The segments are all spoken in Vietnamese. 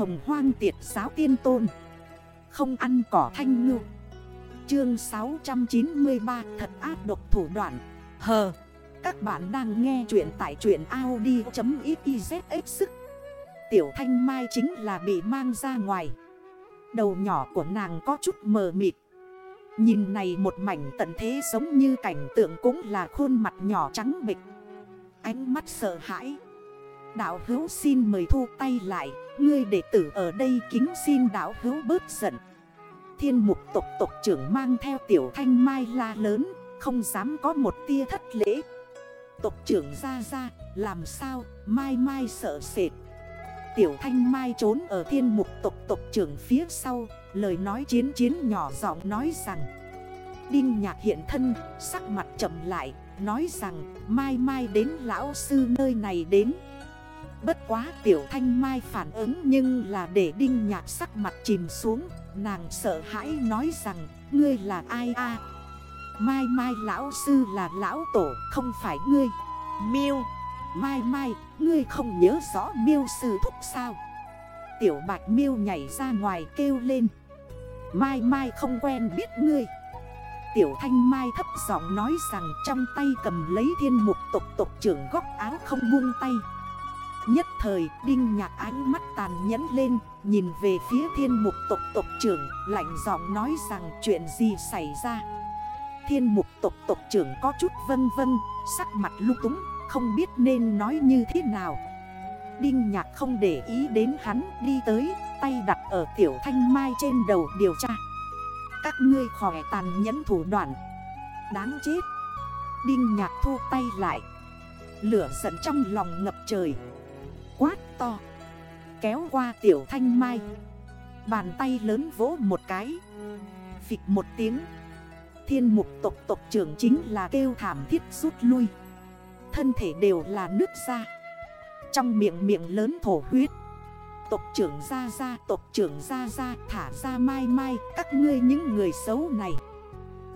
hồng hoang tiệt giáo tiên tôn. Không ăn cỏ thanh ngư. Chương 693 thật ác độc thủ đoạn. Hờ, Các bạn đang nghe chuyện tại chuyện Audi.xyz sức Tiểu thanh mai chính là bị mang ra ngoài. Đầu nhỏ của nàng có chút mờ mịt. Nhìn này một mảnh tận thế giống như cảnh tượng cũng là khuôn mặt nhỏ trắng bịch Ánh mắt sợ hãi. Đạo hữu xin mời thu tay lại. Ngươi đệ tử ở đây kính xin đạo hữu bớt giận. Thiên mục tộc tộc trưởng mang theo tiểu thanh mai la lớn, Không dám có một tia thất lễ. Tộc trưởng ra ra, Làm sao, mai mai sợ sệt. Tiểu thanh mai trốn ở thiên mục tộc tộc trưởng phía sau, Lời nói chiến chiến nhỏ giọng nói rằng. Đinh nhạc hiện thân, Sắc mặt chậm lại, Nói rằng, mai mai đến lão sư nơi này đến. Bất quá tiểu thanh mai phản ứng nhưng là để đinh nhạc sắc mặt chìm xuống. Nàng sợ hãi nói rằng, ngươi là ai a? Mai mai lão sư là lão tổ, không phải ngươi. Miêu. Mai mai, ngươi không nhớ rõ miêu sư thúc sao? Tiểu bạch miêu nhảy ra ngoài kêu lên. Mai mai không quen biết ngươi. Tiểu thanh mai thấp giọng nói rằng trong tay cầm lấy thiên mục tộc tộc trưởng góc áo không buông tay. Nhất thời, đinh nhạc ánh mắt tàn nhẫn lên, Nhìn về phía thiên mục tộc tộc trưởng, Lạnh giọng nói rằng chuyện gì xảy ra? Thiên mục tộc tộc trưởng có chút vân vân, Sắc mặt lúc túng, Không biết nên nói như thế nào. Đinh nhạc không để ý đến hắn, đi tới, Tay đặt ở tiểu thanh mai trên đầu điều tra. Các ngươi khỏi tàn nhẫn thủ đoạn. Đáng chết. Đinh nhạc thu tay lại. Lửa giận trong lòng ngập trời quát to. Kéo qua tiểu thanh mai. Bàn tay lớn vỗ một cái. Phịch một tiếng. Thiên mục tộc tộc trưởng chính là kêu thảm thiết rút lui. Thân thể đều là nước ra. Trong miệng miệng lớn thổ huyết. Tộc trưởng ra ra, Tộc trưởng ra ra, thả ra mai mai, Các ngươi những người xấu này.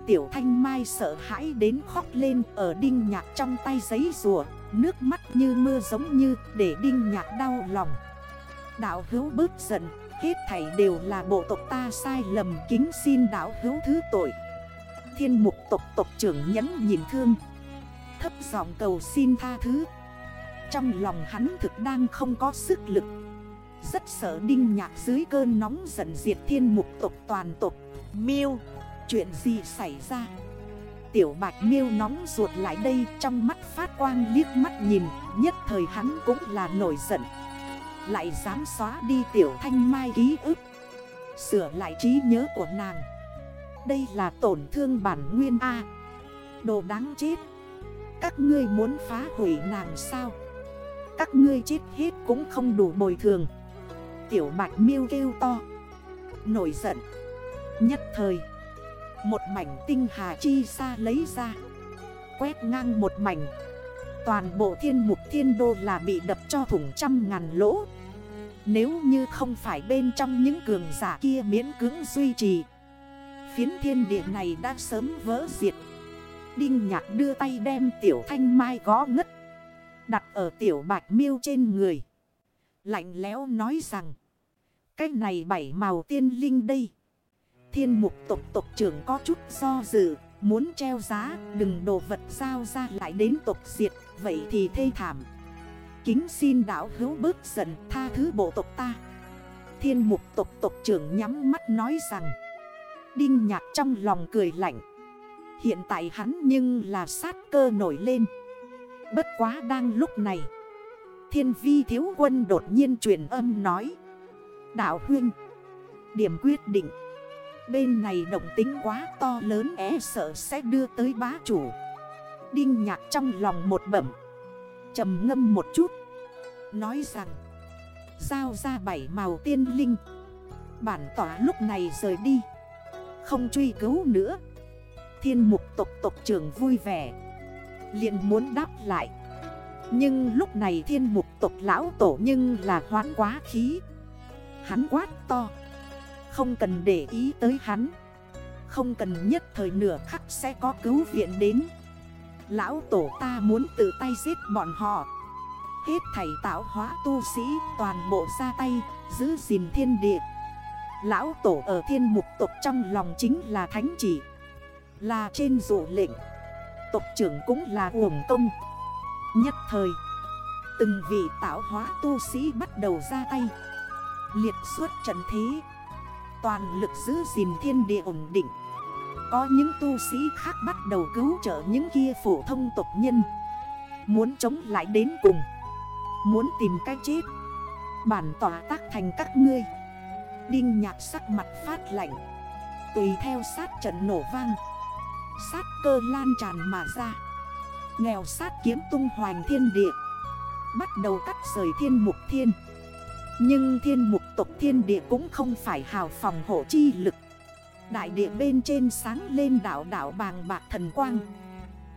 Tiểu thanh mai sợ hãi đến khóc lên Ở đinh nhạc trong tay giấy rùa. Nước mắt như mưa giống như để đinh nhạc đau lòng. Đạo hữu bớt giận, Hết thảy đều là bộ tộc ta sai lầm Kính xin đạo hữu thứ tội. Thiên mục tộc tộc trưởng nhẫn nhìn thương, Thấp giọng cầu xin tha thứ. Trong lòng hắn thực đang không có sức lực, Rất sợ đinh nhạc dưới cơn nóng giận diệt thiên mục tộc toàn tộc. Miêu, Chuyện gì xảy ra? Tiểu bạch miêu nóng ruột lại đây Trong mắt phát quang liếc mắt nhìn, Nhất thời hắn cũng là nổi giận. Lại dám xóa đi tiểu thanh mai ký ức. Sửa lại trí nhớ của nàng. Đây là tổn thương bản nguyên A. Đồ đáng chết. Các ngươi muốn phá hủy nàng sao? Các ngươi chết hết cũng không đủ bồi thường. Tiểu bạch miêu kêu to. Nổi giận. Nhất thời một mảnh tinh hà chi xa lấy ra. Quét ngang một mảnh. Toàn bộ thiên mục thiên đô là bị đập cho thủng trăm ngàn lỗ. Nếu như không phải bên trong những cường giả kia miễn cứng duy trì, Phiến thiên địa này đã sớm vỡ diệt. Đinh nhạc đưa tay đem tiểu thanh mai gó ngất, Đặt ở tiểu bạch miêu trên người. Lạnh léo nói rằng, Cái này bảy màu tiên linh đây thiên mục tộc tộc trưởng có chút do dự, Muốn treo giá, đừng đồ vật giao ra lại đến tộc diệt, Vậy thì thê thảm. Kính xin đảo hữu bớt giận, tha thứ bộ tộc ta. Thiên mục tộc tộc trưởng nhắm mắt nói rằng, Đinh nhạc trong lòng cười lạnh. Hiện tại hắn nhưng là sát cơ nổi lên. Bất quá đang lúc này, Thiên vi thiếu quân đột nhiên truyền âm nói, Đạo huynh, Điểm quyết định. Bên này động tính quá to lớn é sợ sẽ đưa tới bá chủ. Đinh nhạc trong lòng một bẩm. Trầm ngâm một chút. Nói rằng, Giao ra bảy màu tiên linh. Bản tỏa lúc này rời đi. Không truy cứu nữa. Thiên mục tộc tộc trưởng vui vẻ. Liền muốn đáp lại. Nhưng lúc này thiên mục tộc lão tổ nhưng là hoán quá khí. Hắn quát to không cần để ý tới hắn. Không cần nhất thời nửa khắc sẽ có cứu viện đến. Lão tổ ta muốn tự tay giết bọn họ. Hết thảy tạo hóa tu sĩ toàn bộ ra tay, Giữ gìn thiên địa. Lão tổ ở thiên mục tộc trong lòng chính là thánh chỉ. Là trên dụ lệnh. Tộc trưởng cũng là uổng công. Nhất thời, Từng vị tạo hóa tu sĩ bắt đầu ra tay. Liệt suốt trận thế. Toàn lực giữ gìn thiên địa ổn định. Có những tu sĩ khác bắt đầu cứu trợ những kia phổ thông tộc nhân. Muốn chống lại đến cùng. Muốn tìm cách chết. Bản tỏa tác thành các ngươi. Đinh nhạc sắc mặt phát lạnh. Tùy theo sát trận nổ vang. Sát cơ lan tràn mà ra. Nghèo sát kiếm tung hoành thiên địa. Bắt đầu cắt rời thiên mục thiên. Nhưng thiên mục tộc thiên địa cũng không phải hào phòng hộ chi lực. Đại địa bên trên sáng lên đảo đảo bàng bạc thần quang.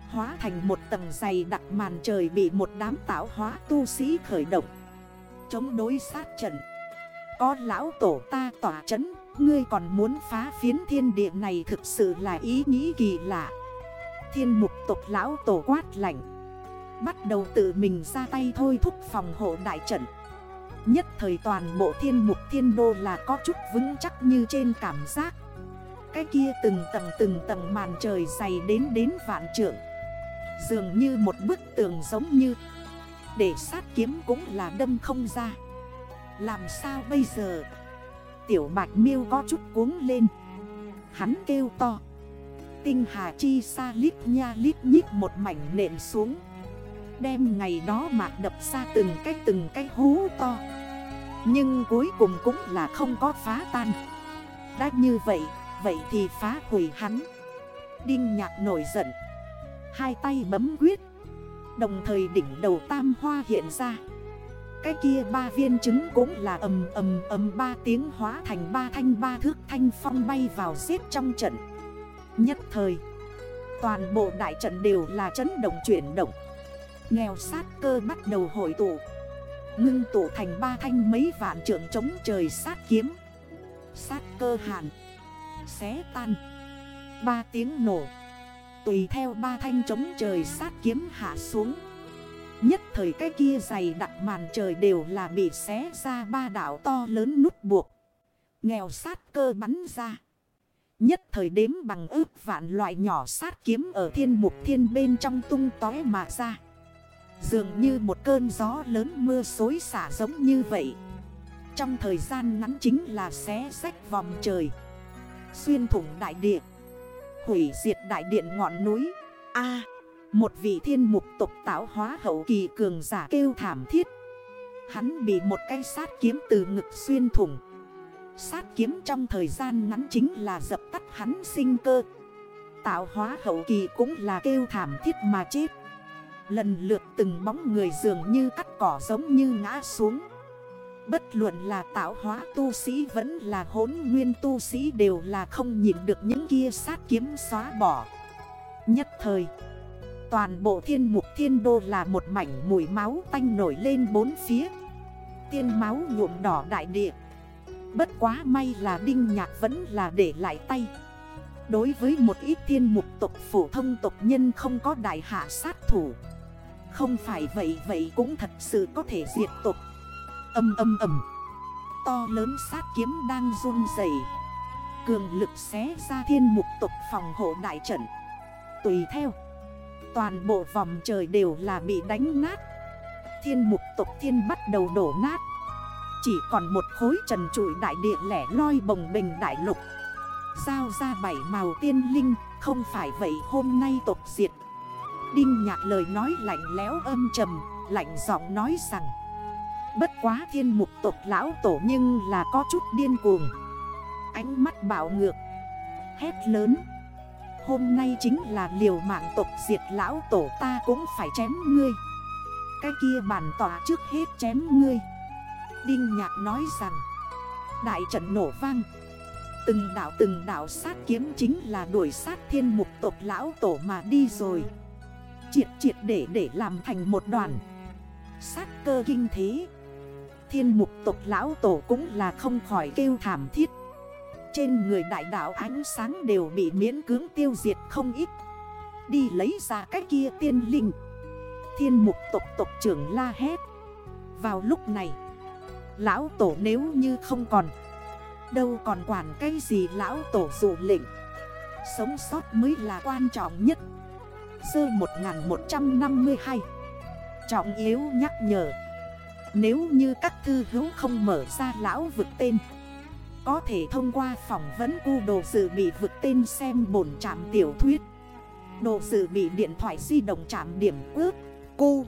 Hóa thành một tầng dày đặc màn trời bị một đám tạo hóa tu sĩ khởi động. Chống đối sát trận. Có lão tổ ta tỏa chấn, Ngươi còn muốn phá phiến thiên địa này thực sự là ý nghĩ kỳ lạ. Thiên mục tộc lão tổ quát lạnh. Bắt đầu tự mình ra tay thôi thúc phòng hộ đại trận. Nhất thời toàn bộ thiên mục thiên đô là có chút vững chắc như trên cảm giác. Cái kia từng tầng từng tầng màn trời dày đến đến vạn trượng. Dường như một bức tường giống như Để sát kiếm cũng là đâm không ra. Làm sao bây giờ? Tiểu bạch miêu có chút cuống lên. Hắn kêu to. Tinh hà chi xa lít nha lít nhít một mảnh nện xuống. Đem ngày đó mạc đập ra từng cái từng cái hú to. Nhưng cuối cùng cũng là không có phá tan. Đã như vậy, vậy thì phá hủy hắn. Đinh nhạc nổi giận. Hai tay bấm quyết. Đồng thời đỉnh đầu tam hoa hiện ra. Cái kia ba viên trứng cũng là ầm ầm ầm ba tiếng hóa thành ba thanh ba thước thanh phong bay vào giết trong trận. Nhất thời Toàn bộ đại trận đều là chấn động chuyển động. Nghèo sát cơ bắt đầu hội tụ. Ngưng tụ thành ba thanh mấy vạn trượng chống trời sát kiếm. Sát cơ hàn Xé tan. Ba tiếng nổ. Tùy theo ba thanh chống trời sát kiếm hạ xuống. Nhất thời cái kia dày đặc màn trời đều là bị xé ra ba đảo to lớn nút buộc. Nghèo sát cơ bắn ra. Nhất thời đếm bằng ước vạn loại nhỏ sát kiếm ở thiên mục thiên bên trong tung tói mà ra. Dường như một cơn gió lớn mưa xối xả giống như vậy. Trong thời gian ngắn chính là xé sách vòng trời. Xuyên thủng đại địa. Hủy diệt đại điện ngọn núi. A, Một vị thiên mục tục tạo hóa hậu kỳ cường giả kêu thảm thiết. Hắn bị một cây sát kiếm từ ngực xuyên thủng. Sát kiếm trong thời gian ngắn chính là dập tắt hắn sinh cơ. Tạo hóa hậu kỳ cũng là kêu thảm thiết mà chết. Lần lượt từng bóng người dường như cắt cỏ giống như ngã xuống. Bất luận là tạo hóa tu sĩ vẫn là hốn nguyên tu sĩ đều là không nhìn được những kia sát kiếm xóa bỏ. Nhất thời, Toàn bộ thiên mục thiên đô là một mảnh mùi máu tanh nổi lên bốn phía. Tiên máu nhuộm đỏ đại địa. Bất quá may là Đinh Nhạc vẫn là để lại tay. Đối với một ít thiên mục tộc phổ thông tộc nhân không có đại hạ sát thủ. Không phải vậy vậy cũng thật sự có thể diệt tộc. Âm âm âm. To lớn sát kiếm đang run dày Cường lực xé ra thiên mục tộc phòng hộ đại trận. Tùy theo, Toàn bộ vòng trời đều là bị đánh nát. Thiên mục tộc thiên bắt đầu đổ nát. Chỉ còn một khối trần trụi đại địa lẻ loi bồng bình đại lục. Giao ra bảy màu tiên linh, Không phải vậy hôm nay tộc diệt Đinh nhạc lời nói lạnh lẽo âm trầm, Lạnh giọng nói rằng, Bất quá thiên mục tộc lão tổ nhưng là có chút điên cuồng. Ánh mắt bảo ngược, Hét lớn, Hôm nay chính là liều mạng tộc diệt lão tổ, ta cũng phải chém ngươi. Cái kia bản tỏa trước hết chém ngươi. Đinh nhạc nói rằng, Đại trận nổ vang, Từng đảo từng đảo sát kiếm chính là đuổi sát thiên mục tộc lão tổ mà đi rồi. Triệt triệt để để làm thành một đoàn. Sát cơ kinh thế. Thiên mục tộc lão tổ cũng là không khỏi kêu thảm thiết. Trên người đại đảo ánh sáng đều bị miễn cưỡng tiêu diệt không ít. Đi lấy ra cái kia tiên linh. Thiên mục tộc tộc trưởng la hét. Vào lúc này, Lão tổ nếu như không còn, Đâu còn quản cái gì lão tổ dụ lệnh. Sống sót mới là quan trọng nhất. Sơ 1152 Trọng yếu nhắc nhở. Nếu như các thư hữu không mở ra lão vực tên, Có thể thông qua phỏng vấn cu đồ sự bị vực tên xem bổn trạm tiểu thuyết. Đồ sự bị điện thoại di động trạm điểm ước Cu